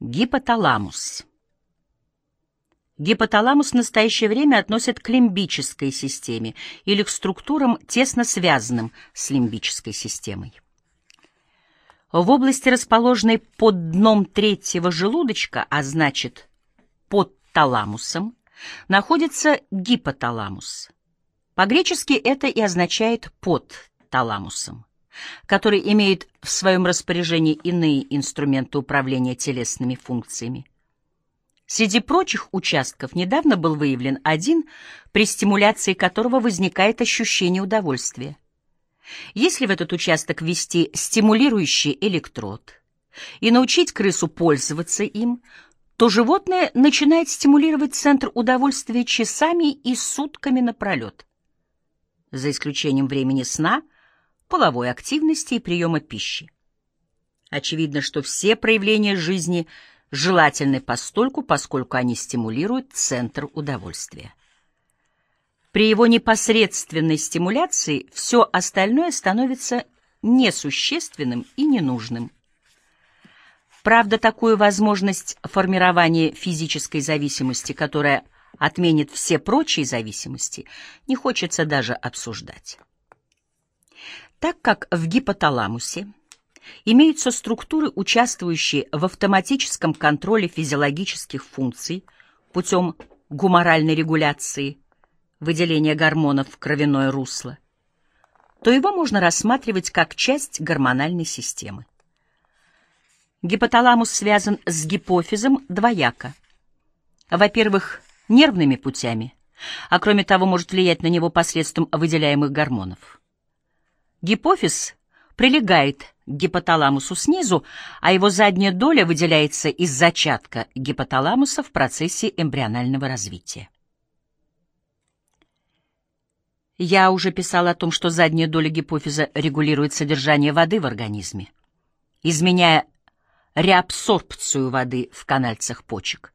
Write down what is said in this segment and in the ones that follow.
Гипоталамус. Гипоталамус в настоящее время относят к лимбической системе или к структурам, тесно связанным с лимбической системой. В области, расположенной под дном третьего желудочка, а значит под таламусом, находится гипоталамус. По-гречески это и означает «под таламусом» который имеет в своем распоряжении иные инструменты управления телесными функциями. Среди прочих участков недавно был выявлен один, при стимуляции которого возникает ощущение удовольствия. Если в этот участок ввести стимулирующий электрод и научить крысу пользоваться им, то животное начинает стимулировать центр удовольствия часами и сутками напролет. За исключением времени сна – половой активности и приема пищи. Очевидно, что все проявления жизни желательны постольку, поскольку они стимулируют центр удовольствия. При его непосредственной стимуляции все остальное становится несущественным и ненужным. Правда, такую возможность формирования физической зависимости, которая отменит все прочие зависимости, не хочется даже обсуждать. Так как в гипоталамусе имеются структуры, участвующие в автоматическом контроле физиологических функций путем гуморальной регуляции, выделения гормонов в кровяное русло, то его можно рассматривать как часть гормональной системы. Гипоталамус связан с гипофизом двояко. Во-первых, нервными путями, а кроме того может влиять на него посредством выделяемых гормонов. Гипофиз прилегает к гипоталамусу снизу, а его задняя доля выделяется из зачатка гипоталамуса в процессе эмбрионального развития. Я уже писал о том, что задняя доля гипофиза регулирует содержание воды в организме, изменяя реабсорбцию воды в канальцах почек.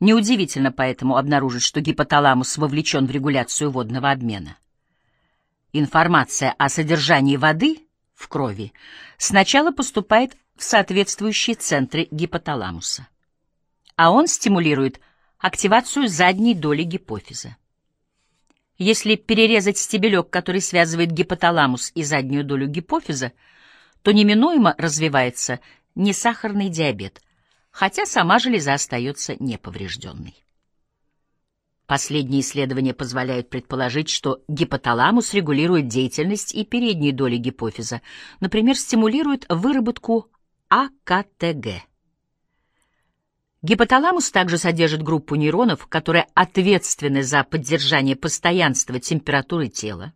Неудивительно поэтому обнаружить, что гипоталамус вовлечен в регуляцию водного обмена. Информация о содержании воды в крови сначала поступает в соответствующие центры гипоталамуса, а он стимулирует активацию задней доли гипофиза. Если перерезать стебелек, который связывает гипоталамус и заднюю долю гипофиза, то неминуемо развивается несахарный диабет, хотя сама железа остается неповрежденной. Последние исследования позволяют предположить, что гипоталамус регулирует деятельность и передней доли гипофиза, например, стимулирует выработку АКТГ. Гипоталамус также содержит группу нейронов, которые ответственны за поддержание постоянства температуры тела.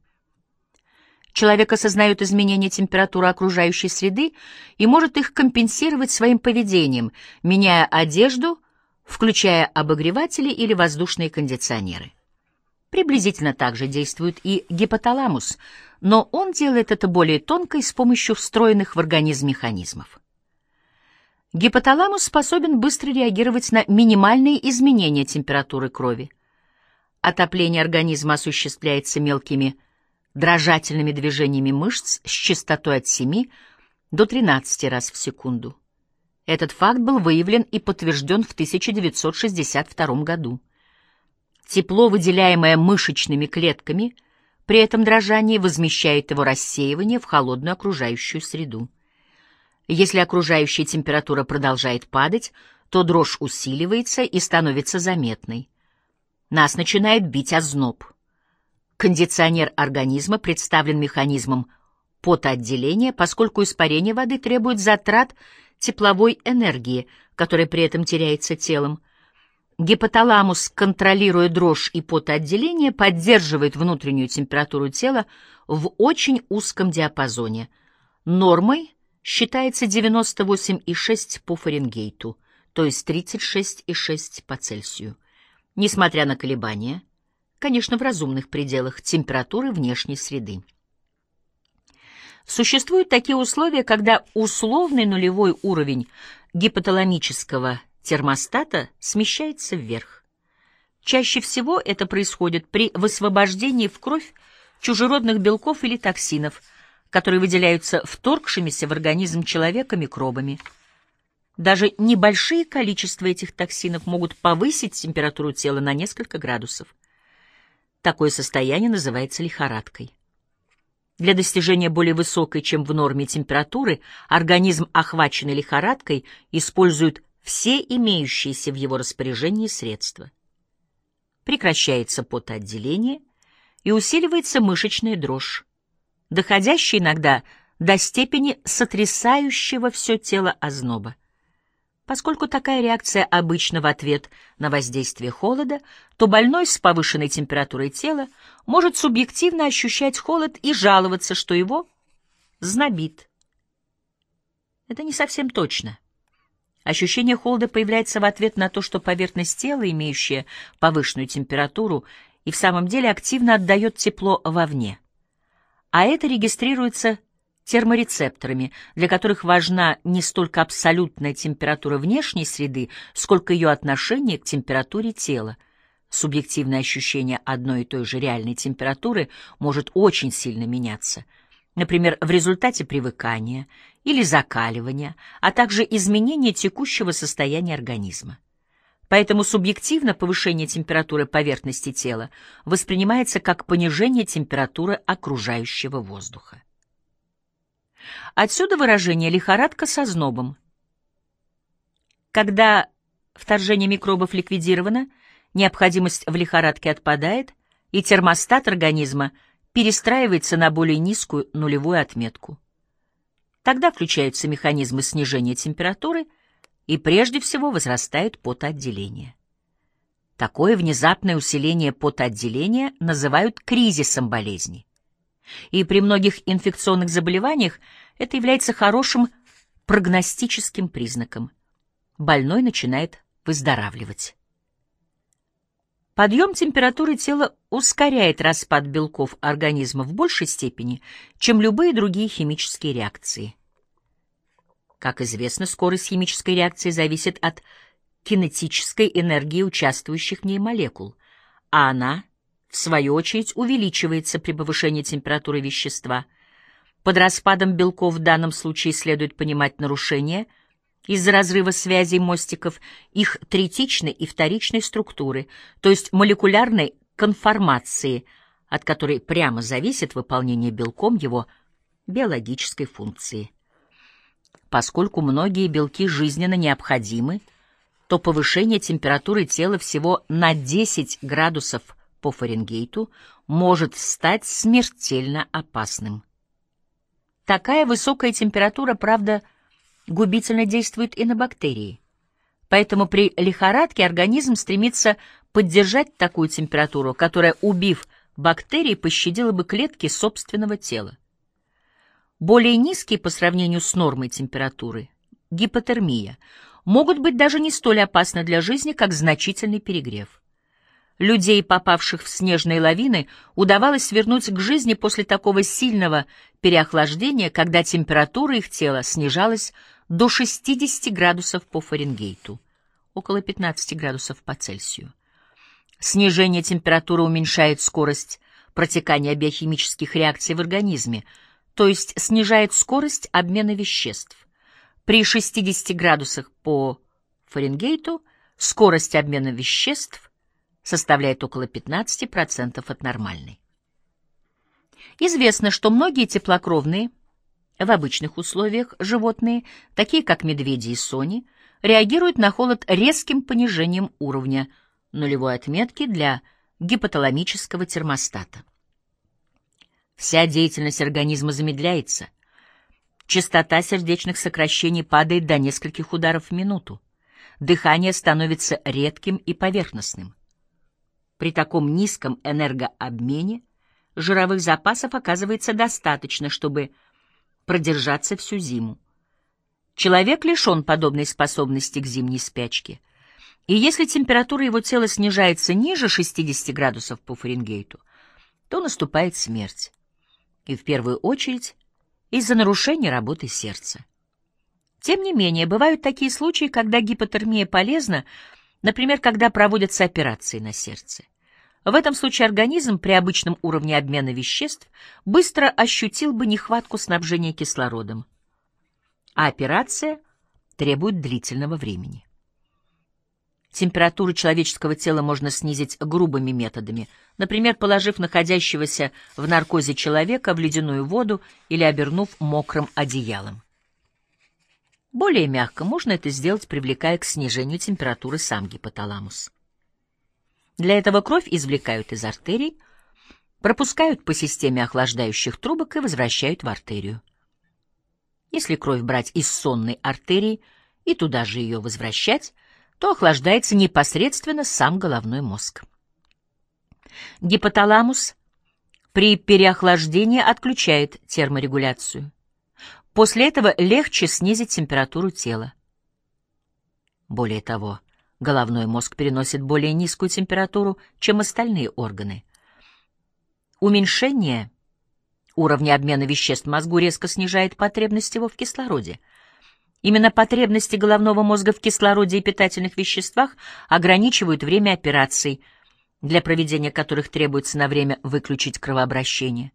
Человек осознает изменения температуры окружающей среды и может их компенсировать своим поведением, меняя одежду включая обогреватели или воздушные кондиционеры. Приблизительно так же действует и гипоталамус, но он делает это более тонко и с помощью встроенных в организм механизмов. Гипоталамус способен быстро реагировать на минимальные изменения температуры крови. Отопление организма осуществляется мелкими дрожательными движениями мышц с частотой от 7 до 13 раз в секунду. Этот факт был выявлен и подтвержден в 1962 году. Тепло, выделяемое мышечными клетками, при этом дрожании возмещает его рассеивание в холодную окружающую среду. Если окружающая температура продолжает падать, то дрожь усиливается и становится заметной. Нас начинает бить озноб. Кондиционер организма представлен механизмом потоотделения, поскольку испарение воды требует затрат тепловой энергии, которая при этом теряется телом. Гипоталамус, контролируя дрожь и потоотделение, поддерживает внутреннюю температуру тела в очень узком диапазоне. Нормой считается 98,6 по Фаренгейту, то есть 36,6 по Цельсию. Несмотря на колебания, конечно, в разумных пределах температуры внешней среды. Существуют такие условия, когда условный нулевой уровень гипоталамического термостата смещается вверх. Чаще всего это происходит при высвобождении в кровь чужеродных белков или токсинов, которые выделяются вторгшимися в организм человека микробами. Даже небольшие количества этих токсинов могут повысить температуру тела на несколько градусов. Такое состояние называется лихорадкой. Для достижения более высокой, чем в норме температуры, организм, охваченный лихорадкой, использует все имеющиеся в его распоряжении средства. Прекращается потоотделение и усиливается мышечная дрожь, доходящая иногда до степени сотрясающего все тело озноба. Поскольку такая реакция обычно в ответ на воздействие холода, то больной с повышенной температурой тела может субъективно ощущать холод и жаловаться, что его знобит. Это не совсем точно. Ощущение холода появляется в ответ на то, что поверхность тела, имеющая повышенную температуру, и в самом деле активно отдает тепло вовне. А это регистрируется терморецепторами, для которых важна не столько абсолютная температура внешней среды, сколько ее отношение к температуре тела. Субъективное ощущение одной и той же реальной температуры может очень сильно меняться. Например, в результате привыкания или закаливания, а также изменения текущего состояния организма. Поэтому субъективно повышение температуры поверхности тела воспринимается как понижение температуры окружающего воздуха. Отсюда выражение «лихорадка со знобом». Когда вторжение микробов ликвидировано, необходимость в лихорадке отпадает, и термостат организма перестраивается на более низкую нулевую отметку. Тогда включаются механизмы снижения температуры, и прежде всего возрастает потоотделение. Такое внезапное усиление потоотделения называют кризисом болезни. И при многих инфекционных заболеваниях это является хорошим прогностическим признаком. Больной начинает выздоравливать. Подъем температуры тела ускоряет распад белков организма в большей степени, чем любые другие химические реакции. Как известно, скорость химической реакции зависит от кинетической энергии участвующих в ней молекул, а она в свою очередь, увеличивается при повышении температуры вещества. Под распадом белков в данном случае следует понимать нарушение из-за разрыва связей мостиков их третичной и вторичной структуры, то есть молекулярной конформации, от которой прямо зависит выполнение белком его биологической функции. Поскольку многие белки жизненно необходимы, то повышение температуры тела всего на 10 градусов – по Фаренгейту может стать смертельно опасным. Такая высокая температура, правда, губительно действует и на бактерии. Поэтому при лихорадке организм стремится поддержать такую температуру, которая, убив бактерии, пощадила бы клетки собственного тела. Более низкие по сравнению с нормой температуры, гипотермия, могут быть даже не столь опасны для жизни, как значительный перегрев. Людей, попавших в снежные лавины, удавалось вернуть к жизни после такого сильного переохлаждения, когда температура их тела снижалась до 60 градусов по Фаренгейту, около 15 градусов по Цельсию. Снижение температуры уменьшает скорость протекания биохимических реакций в организме, то есть снижает скорость обмена веществ. При 60 градусах по Фаренгейту скорость обмена веществ составляет около 15% от нормальной. Известно, что многие теплокровные в обычных условиях животные, такие как медведи и сони, реагируют на холод резким понижением уровня нулевой отметки для гипоталамического термостата. Вся деятельность организма замедляется. Частота сердечных сокращений падает до нескольких ударов в минуту. Дыхание становится редким и поверхностным. При таком низком энергообмене жировых запасов оказывается достаточно, чтобы продержаться всю зиму. Человек лишен подобной способности к зимней спячке. И если температура его тела снижается ниже 60 градусов по Фаренгейту, то наступает смерть. И в первую очередь из-за нарушения работы сердца. Тем не менее, бывают такие случаи, когда гипотермия полезна, например, когда проводятся операции на сердце. В этом случае организм при обычном уровне обмена веществ быстро ощутил бы нехватку снабжения кислородом. А операция требуют длительного времени. Температуру человеческого тела можно снизить грубыми методами, например, положив находящегося в наркозе человека в ледяную воду или обернув мокрым одеялом. Более мягко можно это сделать, привлекая к снижению температуры сам гипоталамус. Для этого кровь извлекают из артерий, пропускают по системе охлаждающих трубок и возвращают в артерию. Если кровь брать из сонной артерии и туда же ее возвращать, то охлаждается непосредственно сам головной мозг. Гипоталамус при переохлаждении отключает терморегуляцию. После этого легче снизить температуру тела. Более того, головной мозг переносит более низкую температуру, чем остальные органы. Уменьшение уровня обмена веществ в мозгу резко снижает потребность его в кислороде — Именно потребности головного мозга в кислороде и питательных веществах ограничивают время операций, для проведения которых требуется на время выключить кровообращение.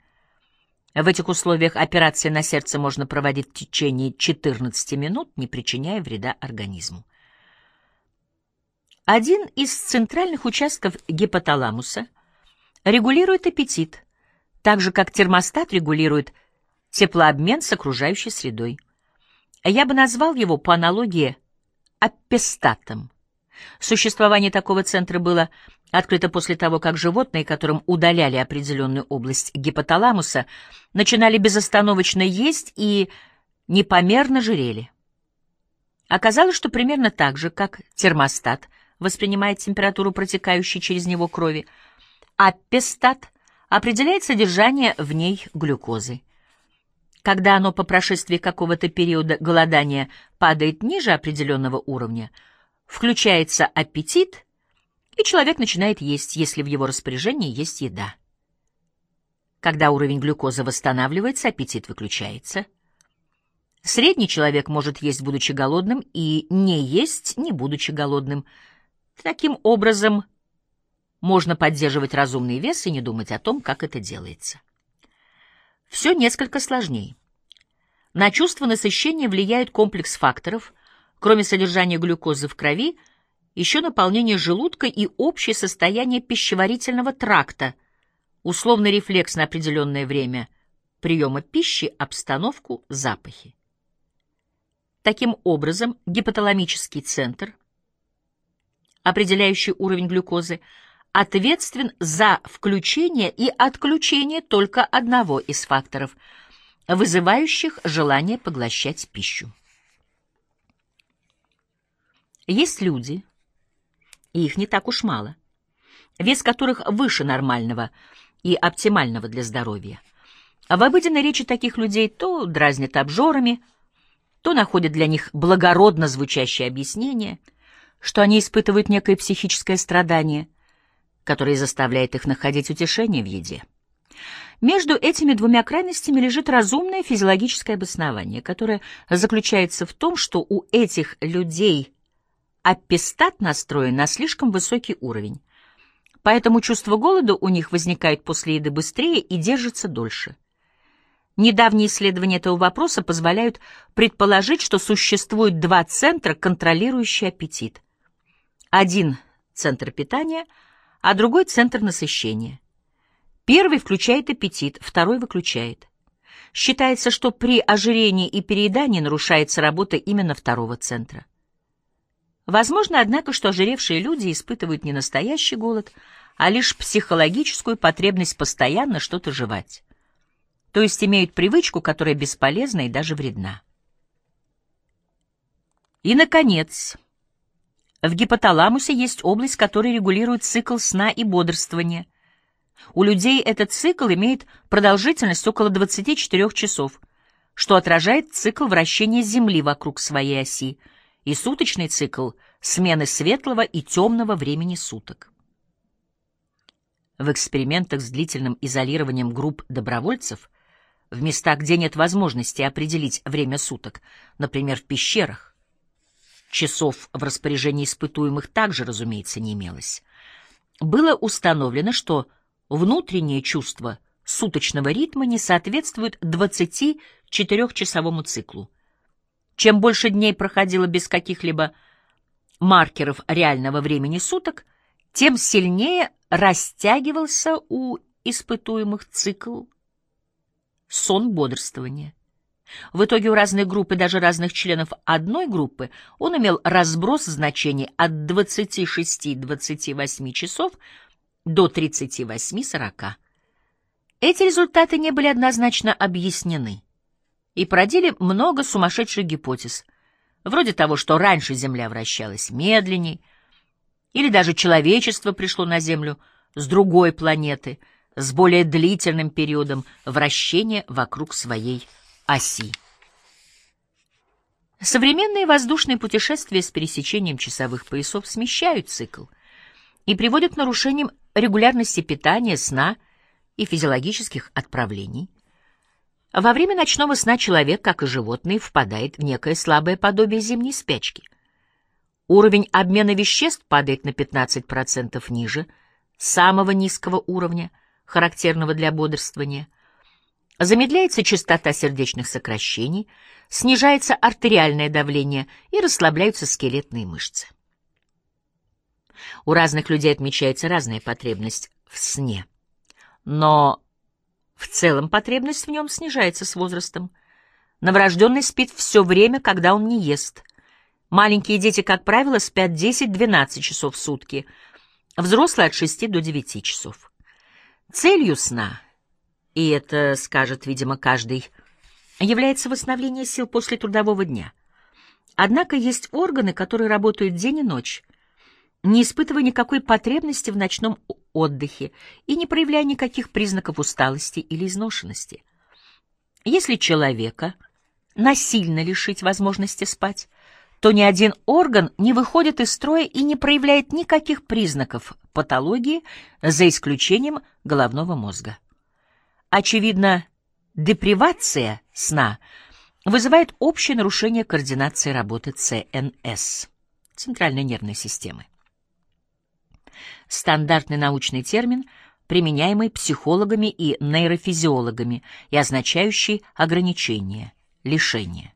В этих условиях операции на сердце можно проводить в течение 14 минут, не причиняя вреда организму. Один из центральных участков гипоталамуса регулирует аппетит, так же как термостат регулирует теплообмен с окружающей средой. Я бы назвал его по аналогии аппестатом. Существование такого центра было открыто после того, как животные, которым удаляли определенную область гипоталамуса, начинали безостановочно есть и непомерно жирели. Оказалось, что примерно так же, как термостат воспринимает температуру протекающей через него крови, аппестат определяет содержание в ней глюкозы. Когда оно по прошествии какого-то периода голодания падает ниже определенного уровня, включается аппетит, и человек начинает есть, если в его распоряжении есть еда. Когда уровень глюкозы восстанавливается, аппетит выключается. Средний человек может есть, будучи голодным, и не есть, не будучи голодным. Таким образом, можно поддерживать разумный вес и не думать о том, как это делается. Все несколько сложнее. На чувство насыщения влияет комплекс факторов, кроме содержания глюкозы в крови, еще наполнение желудка и общее состояние пищеварительного тракта, условный рефлекс на определенное время приема пищи, обстановку, запахи. Таким образом, гипоталамический центр, определяющий уровень глюкозы, ответственен за включение и отключение только одного из факторов, вызывающих желание поглощать пищу. Есть люди, и их не так уж мало, вес которых выше нормального и оптимального для здоровья. А в обыденной речи таких людей то дразнят обжорами, то находят для них благородно звучащее объяснение, что они испытывают некое психическое страдание – который заставляет их находить утешение в еде. Между этими двумя крайностями лежит разумное физиологическое обоснование, которое заключается в том, что у этих людей аппестат настроен на слишком высокий уровень. Поэтому чувство голода у них возникает после еды быстрее и держится дольше. Недавние исследования этого вопроса позволяют предположить, что существует два центра, контролирующие аппетит. Один — центр питания — а другой — центр насыщения. Первый включает аппетит, второй выключает. Считается, что при ожирении и переедании нарушается работа именно второго центра. Возможно, однако, что ожиревшие люди испытывают не настоящий голод, а лишь психологическую потребность постоянно что-то жевать. То есть имеют привычку, которая бесполезна и даже вредна. И, наконец, в гипоталамусе есть область, которая регулирует цикл сна и бодрствования. У людей этот цикл имеет продолжительность около 24 часов, что отражает цикл вращения Земли вокруг своей оси и суточный цикл смены светлого и темного времени суток. В экспериментах с длительным изолированием групп добровольцев в местах, где нет возможности определить время суток, например, в пещерах, Часов в распоряжении испытуемых также, разумеется, не имелось. Было установлено, что внутреннее чувство суточного ритма не соответствует 24-часовому циклу. Чем больше дней проходило без каких-либо маркеров реального времени суток, тем сильнее растягивался у испытуемых цикл сон бодрствования. В итоге у разных групп и даже разных членов одной группы он имел разброс значений от 26-28 часов до 38-40. Эти результаты не были однозначно объяснены и породили много сумасшедших гипотез, вроде того, что раньше Земля вращалась медленней, или даже человечество пришло на Землю с другой планеты, с более длительным периодом вращения вокруг своей оси. Современные воздушные путешествия с пересечением часовых поясов смещают цикл и приводят к нарушениям регулярности питания, сна и физиологических отправлений. Во время ночного сна человек, как и животные, впадает в некое слабое подобие зимней спячки. Уровень обмена веществ падает на 15% ниже самого низкого уровня, характерного для бодрствования. Замедляется частота сердечных сокращений, снижается артериальное давление и расслабляются скелетные мышцы. У разных людей отмечается разная потребность в сне. Но в целом потребность в нем снижается с возрастом. Новорожденный спит все время, когда он не ест. Маленькие дети, как правило, спят 10-12 часов в сутки, взрослые от 6 до 9 часов. Целью сна, и это скажет, видимо, каждый, является восстановление сил после трудового дня. Однако есть органы, которые работают день и ночь, не испытывая никакой потребности в ночном отдыхе и не проявляя никаких признаков усталости или изношенности. Если человека насильно лишить возможности спать, то ни один орган не выходит из строя и не проявляет никаких признаков патологии, за исключением головного мозга. Очевидно, депривация сна вызывает общее нарушение координации работы ЦНС, центральной нервной системы стандартный научный термин, применяемый психологами и нейрофизиологами и означающий ограничение, лишение.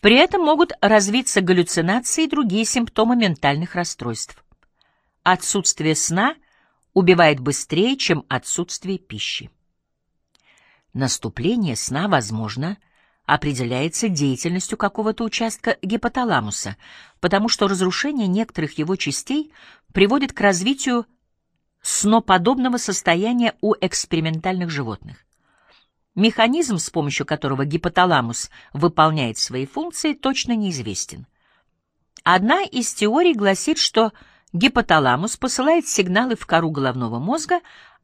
При этом могут развиться галлюцинации и другие симптомы ментальных расстройств. Отсутствие сна убивает быстрее, чем отсутствие пищи. Наступление сна возможно – определяется деятельностью какого-то участка гипоталамуса, потому что разрушение некоторых его частей приводит к развитию сноподобного состояния у экспериментальных животных. Механизм, с помощью которого гипоталамус выполняет свои функции, точно неизвестен. Одна из теорий гласит, что гипоталамус посылает сигналы в кору головного мозга,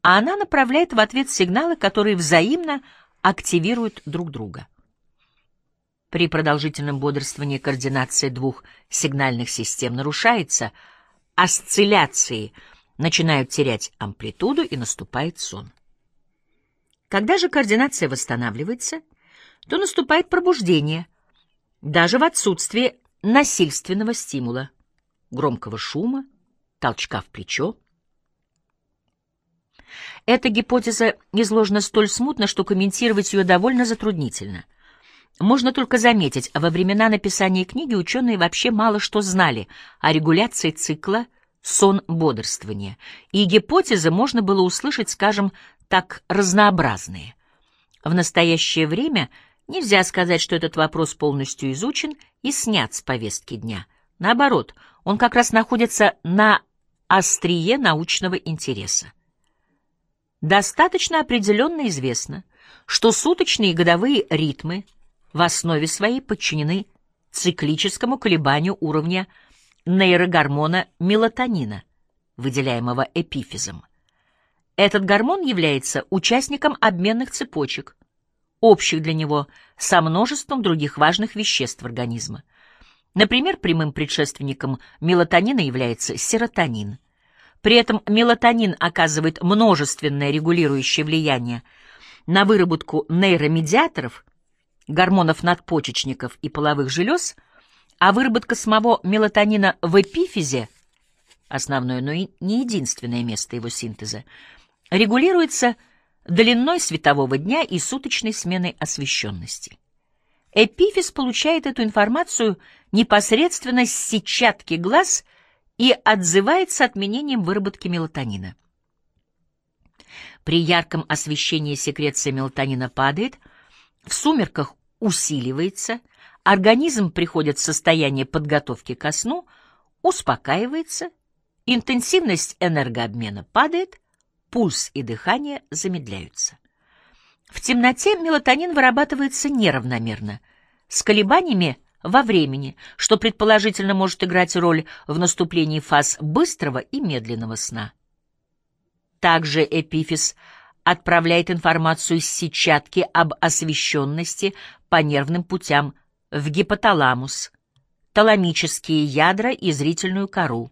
а она направляет в ответ сигналы, которые взаимно активируют друг друга. При продолжительном бодрствовании координация двух сигнальных систем нарушается, осцилляции начинают терять амплитуду и наступает сон. Когда же координация восстанавливается, то наступает пробуждение, даже в отсутствии насильственного стимула, громкого шума, толчка в плечо. Эта гипотеза изложена столь смутно, что комментировать ее довольно затруднительно — можно только заметить, во времена написания книги ученые вообще мало что знали о регуляции цикла сон-бодрствования, и гипотезы можно было услышать, скажем так, разнообразные. В настоящее время нельзя сказать, что этот вопрос полностью изучен и снят с повестки дня. Наоборот, он как раз находится на острие научного интереса. Достаточно определенно известно, что суточные и годовые ритмы – в основе своей подчинены циклическому колебанию уровня нейрогормона мелатонина, выделяемого эпифизом. Этот гормон является участником обменных цепочек, общих для него со множеством других важных веществ организма. Например, прямым предшественником мелатонина является серотонин. При этом мелатонин оказывает множественное регулирующее влияние на выработку нейромедиаторов – гормонов надпочечников и половых желез, а выработка самого мелатонина в эпифизе, основное, но и не единственное место его синтеза, регулируется длиной светового дня и суточной сменой освещенности. Эпифиз получает эту информацию непосредственно с сетчатки глаз и отзывается отменением выработки мелатонина. При ярком освещении секреция мелатонина падает, в сумерках усиливается, организм приходит в состояние подготовки ко сну, успокаивается, интенсивность энергообмена падает, пульс и дыхание замедляются. В темноте мелатонин вырабатывается неравномерно, с колебаниями во времени, что предположительно может играть роль в наступлении фаз быстрого и медленного сна. Также эпифиз отправляет информацию с сетчатки об освещенности по нервным путям в гипоталамус, таламические ядра и зрительную кору,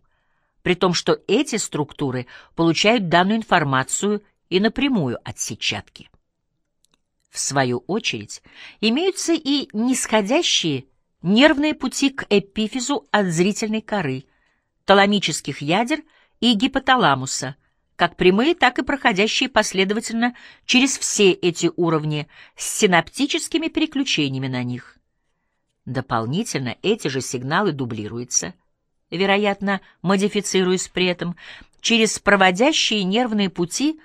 при том, что эти структуры получают данную информацию и напрямую от сетчатки. В свою очередь, имеются и нисходящие нервные пути к эпифизу от зрительной коры, таламических ядер и гипоталамуса – как прямые, так и проходящие последовательно через все эти уровни с синаптическими переключениями на них. Дополнительно эти же сигналы дублируются, вероятно, модифицируясь при этом, через проводящие нервные пути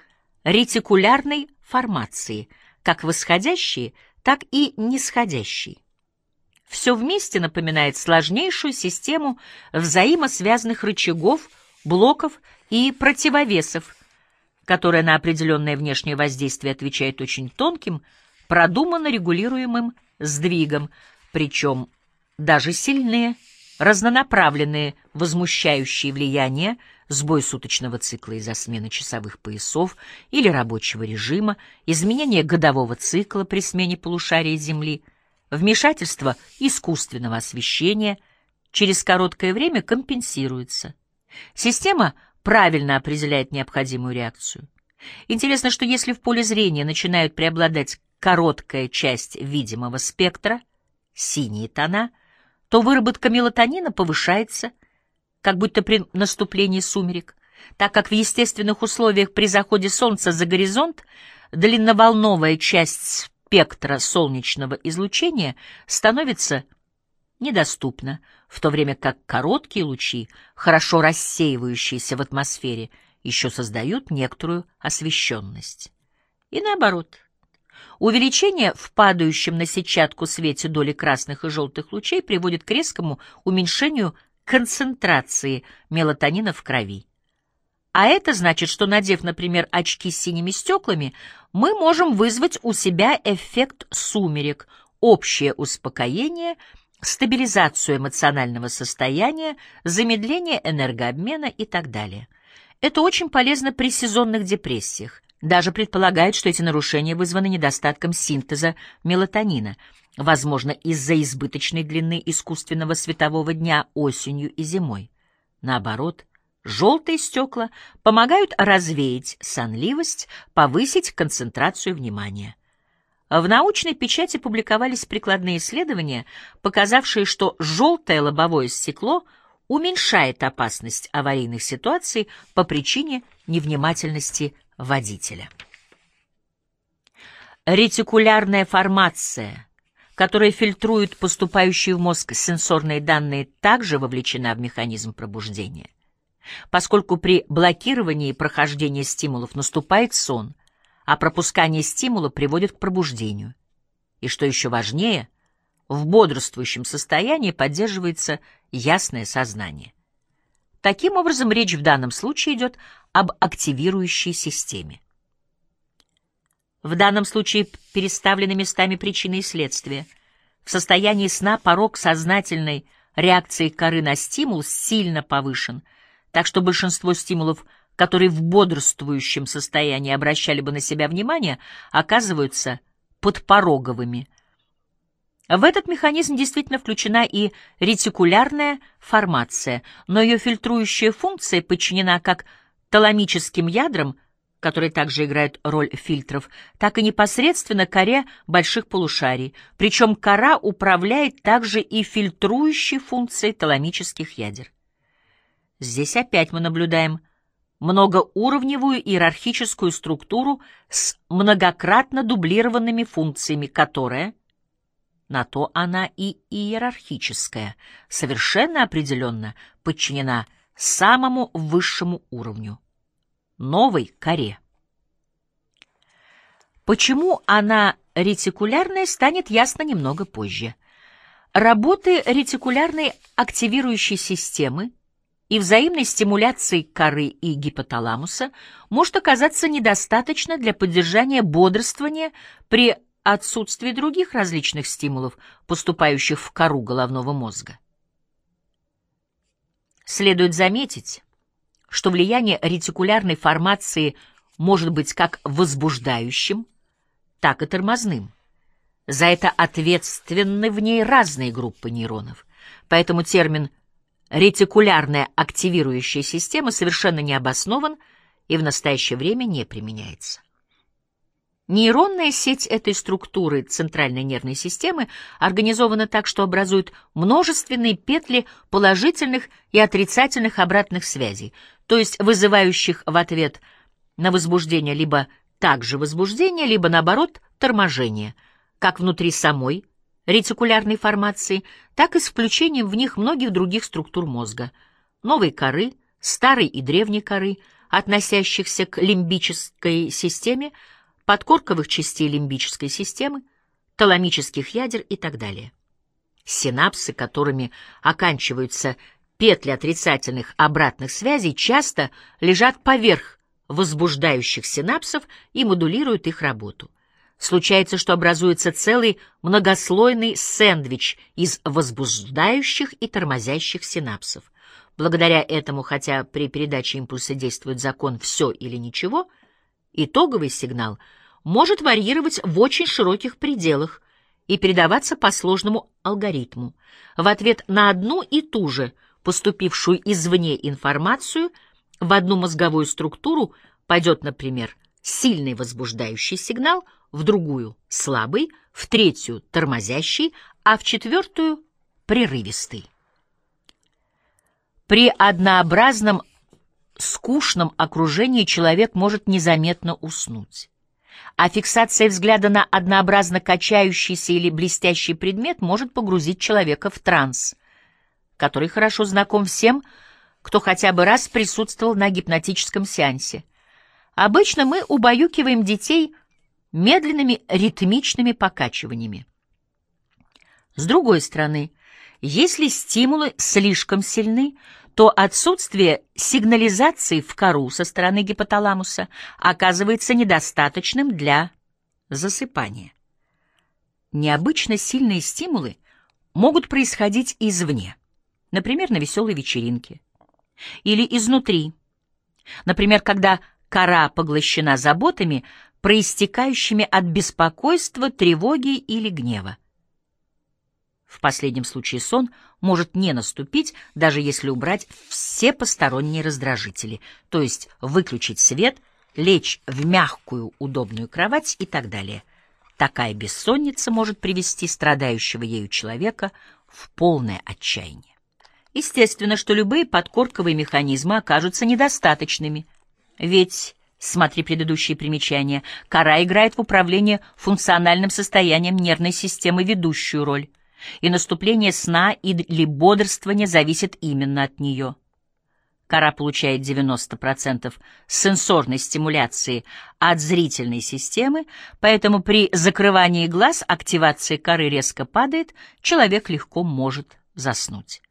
ретикулярной формации, как восходящие, так и нисходящие. Все вместе напоминает сложнейшую систему взаимосвязанных рычагов, блоков и противовесов, которая на определенное внешнее воздействие отвечает очень тонким, продуманно регулируемым сдвигом, причем даже сильные, разнонаправленные, возмущающие влияния, сбой суточного цикла из-за смены часовых поясов или рабочего режима, изменение годового цикла при смене полушария Земли, вмешательство искусственного освещения через короткое время компенсируется. Система – правильно определяет необходимую реакцию. Интересно, что если в поле зрения начинают преобладать короткая часть видимого спектра, синие тона, то выработка мелатонина повышается, как будто при наступлении сумерек, так как в естественных условиях при заходе солнца за горизонт длинноволновая часть спектра солнечного излучения становится недоступна, в то время как короткие лучи, хорошо рассеивающиеся в атмосфере, еще создают некоторую освещенность. И наоборот. Увеличение в падающем на сетчатку свете доли красных и желтых лучей приводит к резкому уменьшению концентрации мелатонина в крови. А это значит, что, надев, например, очки с синими стеклами, мы можем вызвать у себя эффект сумерек, общее успокоение – стабилизацию эмоционального состояния, замедление энергообмена и так далее. Это очень полезно при сезонных депрессиях. Даже предполагают, что эти нарушения вызваны недостатком синтеза мелатонина, возможно, из-за избыточной длины искусственного светового дня осенью и зимой. Наоборот, желтые стекла помогают развеять сонливость, повысить концентрацию внимания. В научной печати публиковались прикладные исследования, показавшие, что желтое лобовое стекло уменьшает опасность аварийных ситуаций по причине невнимательности водителя. Ретикулярная формация, которая фильтрует поступающие в мозг сенсорные данные, также вовлечена в механизм пробуждения. Поскольку при блокировании прохождения стимулов наступает сон, а пропускание стимула приводит к пробуждению. И что еще важнее, в бодрствующем состоянии поддерживается ясное сознание. Таким образом, речь в данном случае идет об активирующей системе. В данном случае переставлены местами причины и следствия. В состоянии сна порог сознательной реакции коры на стимул сильно повышен, так что большинство стимулов – которые в бодрствующем состоянии обращали бы на себя внимание, оказываются подпороговыми. В этот механизм действительно включена и ретикулярная формация, но ее фильтрующая функция подчинена как таламическим ядрам, которые также играют роль фильтров, так и непосредственно коре больших полушарий, причем кора управляет также и фильтрующей функцией таламических ядер. Здесь опять мы наблюдаем многоуровневую иерархическую структуру с многократно дублированными функциями, которая, на то она и иерархическая, совершенно определенно подчинена самому высшему уровню — новой коре. Почему она ретикулярная, станет ясно немного позже. Работы ретикулярной активирующей системы и взаимной стимуляции коры и гипоталамуса может оказаться недостаточно для поддержания бодрствования при отсутствии других различных стимулов, поступающих в кору головного мозга. Следует заметить, что влияние ретикулярной формации может быть как возбуждающим, так и тормозным. За это ответственны в ней разные группы нейронов. Поэтому термин «ретикулярная активирующая система» совершенно не обоснован и в настоящее время не применяется. Нейронная сеть этой структуры центральной нервной системы организована так, что образует множественные петли положительных и отрицательных обратных связей, то есть вызывающих в ответ на возбуждение либо также возбуждение, либо, наоборот, торможение, как внутри самой ретикулярной формации, так и с включением в них многих других структур мозга, новой коры, старой и древней коры, относящихся к лимбической системе, подкорковых частей лимбической системы, таламических ядер и так далее. Синапсы, которыми оканчиваются петли отрицательных обратных связей, часто лежат поверх возбуждающих синапсов и модулируют их работу. Случается, что образуется целый многослойный сэндвич из возбуждающих и тормозящих синапсов. Благодаря этому, хотя при передаче импульса действует закон «все или ничего», итоговый сигнал может варьировать в очень широких пределах и передаваться по сложному алгоритму. В ответ на одну и ту же поступившую извне информацию – в одну мозговую структуру пойдет, например, сильный возбуждающий сигнал, в другую — слабый, в третью — тормозящий, а в четвертую — прерывистый. При однообразном, скучном окружении человек может незаметно уснуть. А фиксация взгляда на однообразно качающийся или блестящий предмет может погрузить человека в транс, который хорошо знаком всем, кто хотя бы раз присутствовал на гипнотическом сеансе. Обычно мы убаюкиваем детей медленными ритмичными покачиваниями. С другой стороны, если стимулы слишком сильны, то отсутствие сигнализации в кору со стороны гипоталамуса оказывается недостаточным для засыпания. Необычно сильные стимулы могут происходить извне, например, на веселой вечеринке или изнутри. Например, когда кора поглощена заботами, проистекающими от беспокойства, тревоги или гнева. В последнем случае сон может не наступить, даже если убрать все посторонние раздражители, то есть выключить свет, лечь в мягкую удобную кровать и так далее. Такая бессонница может привести страдающего ею человека в полное отчаяние. Естественно, что любые подкорковые механизмы окажутся недостаточными, ведь, смотри предыдущие примечания, кора играет в управлении функциональным состоянием нервной системы ведущую роль, и наступление сна или бодрствования зависит именно от нее. Кора получает 90% сенсорной стимуляции от зрительной системы, поэтому при закрывании глаз активация коры резко падает, человек легко может заснуть.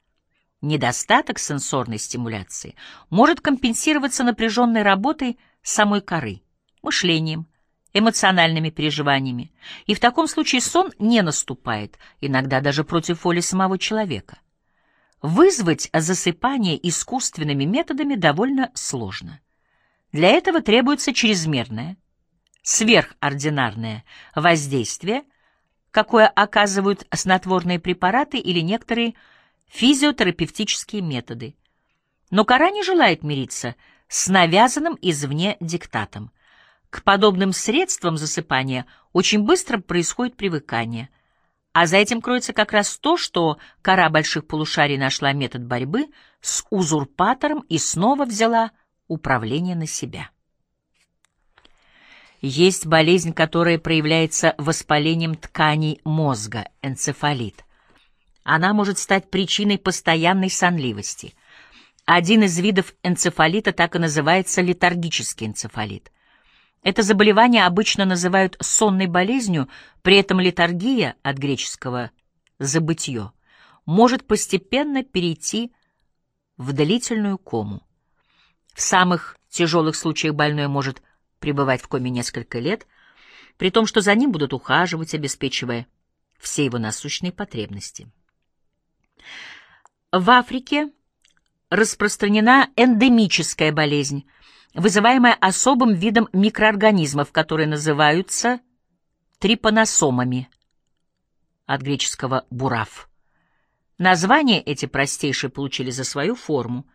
Недостаток сенсорной стимуляции может компенсироваться напряженной работой самой коры, мышлением, эмоциональными переживаниями, и в таком случае сон не наступает, иногда даже против воли самого человека. Вызвать засыпание искусственными методами довольно сложно. Для этого требуется чрезмерное, сверхординарное воздействие, какое оказывают снотворные препараты или некоторые физиотерапевтические методы. Но кора не желает мириться с навязанным извне диктатом. К подобным средствам засыпания очень быстро происходит привыкание, а за этим кроется как раз то, что кора больших полушарий нашла метод борьбы с узурпатором и снова взяла управление на себя. Есть болезнь, которая проявляется воспалением тканей мозга, энцефалит. Она может стать причиной постоянной сонливости. Один из видов энцефалита так и называется летаргический энцефалит. Это заболевание обычно называют сонной болезнью, при этом летаргия, от греческого «забытье», может постепенно перейти в длительную кому. В самых тяжелых случаях больной может пребывать в коме несколько лет, при том, что за ним будут ухаживать, обеспечивая все его насущные потребности. В Африке распространена эндемическая болезнь, вызываемая особым видом микроорганизмов, которые называются трипаносомами, от греческого «бурав». Названия эти простейшие получили за свою форму.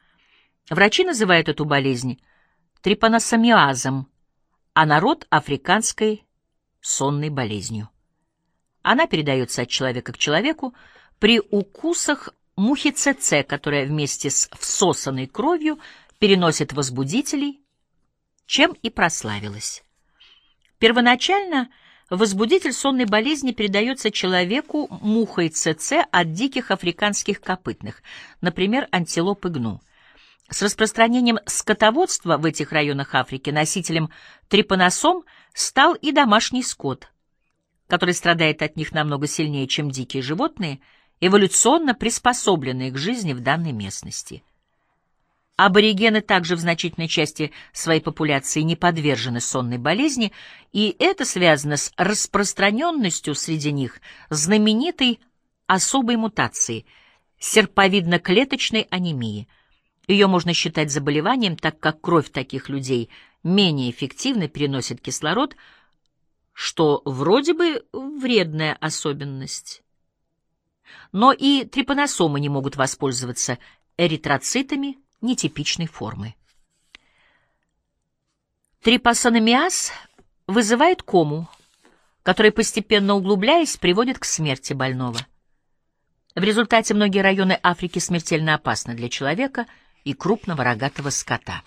Врачи называют эту болезнь трипаносомиазом, а народ — африканской сонной болезнью. Она передается от человека к человеку при укусах мухи ЦЦ, которая вместе с всосанной кровью переносит возбудителей, чем и прославилась. Первоначально возбудитель сонной болезни передается человеку мухой ЦЦ от диких африканских копытных, например, антилопы гну. С распространением скотоводства в этих районах Африки носителем трипаносом стал и домашний скот, который страдает от них намного сильнее, чем дикие животные – эволюционно приспособленные к жизни в данной местности. Аборигены также в значительной части своей популяции не подвержены сонной болезни, и это связано с распространенностью среди них знаменитой особой мутации – серповидно-клеточной анемии. Ее можно считать заболеванием, так как кровь таких людей менее эффективно переносит кислород, что вроде бы вредная особенность но и трипаносомы не могут воспользоваться эритроцитами нетипичной формы. Трипасономиаз вызывает кому, которая, постепенно углубляясь, приводит к смерти больного. В результате многие районы Африки смертельно опасны для человека и крупного рогатого скота.